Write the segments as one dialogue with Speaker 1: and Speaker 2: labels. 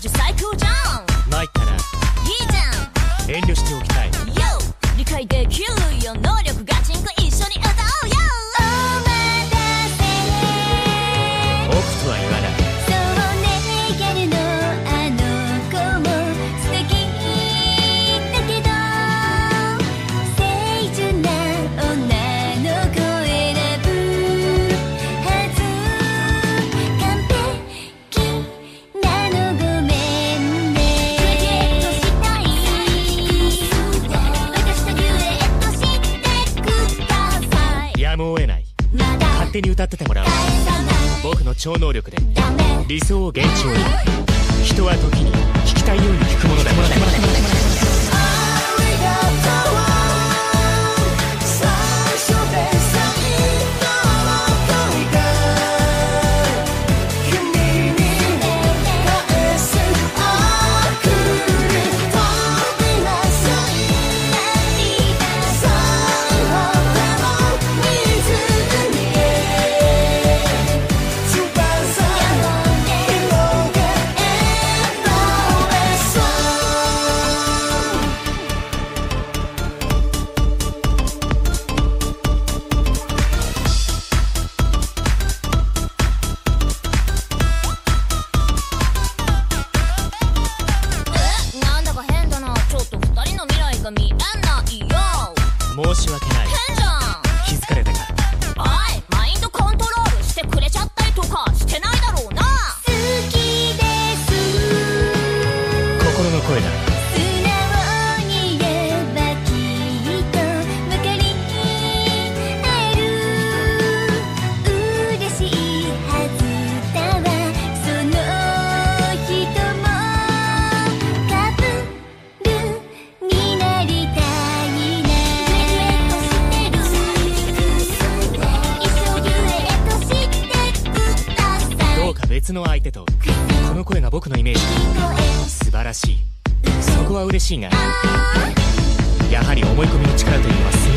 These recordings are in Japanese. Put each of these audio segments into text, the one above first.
Speaker 1: just
Speaker 2: like who
Speaker 1: John. 手に歌っててもらう。僕の超能力で理想を現地に。人は時に聞きたいように聞くものだ
Speaker 2: え
Speaker 1: 別の相手とこの声が僕のイメージ。素晴らしい。そこは嬉しいがやはり思い込みの力といいます。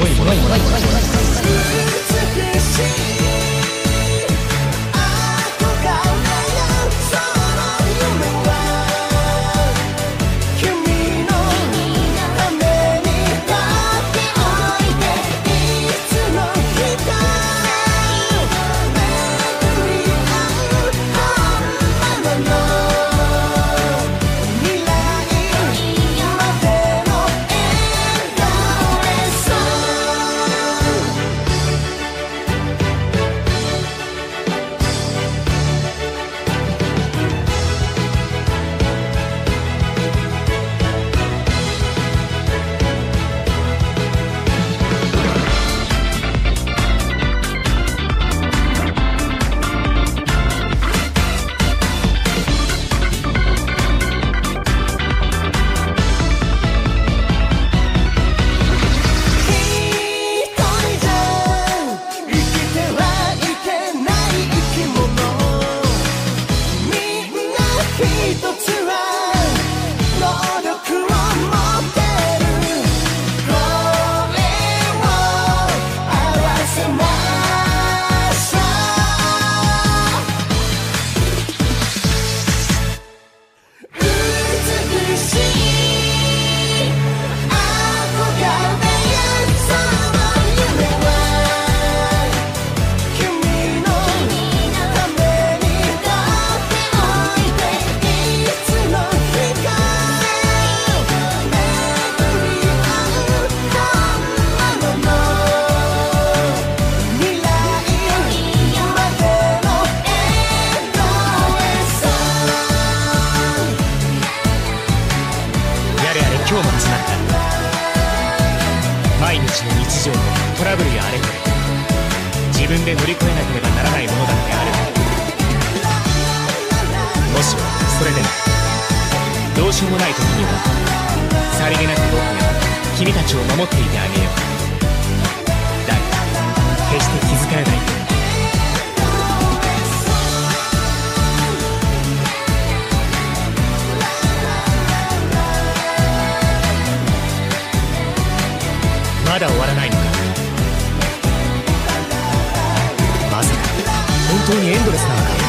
Speaker 1: トラブルやあれこれ自分で乗り越えなければならないものだってあるもしそれでもどうしようもない時にはさりげなく僕が君たちを守っていてあげよう。当にエンドレスなのか？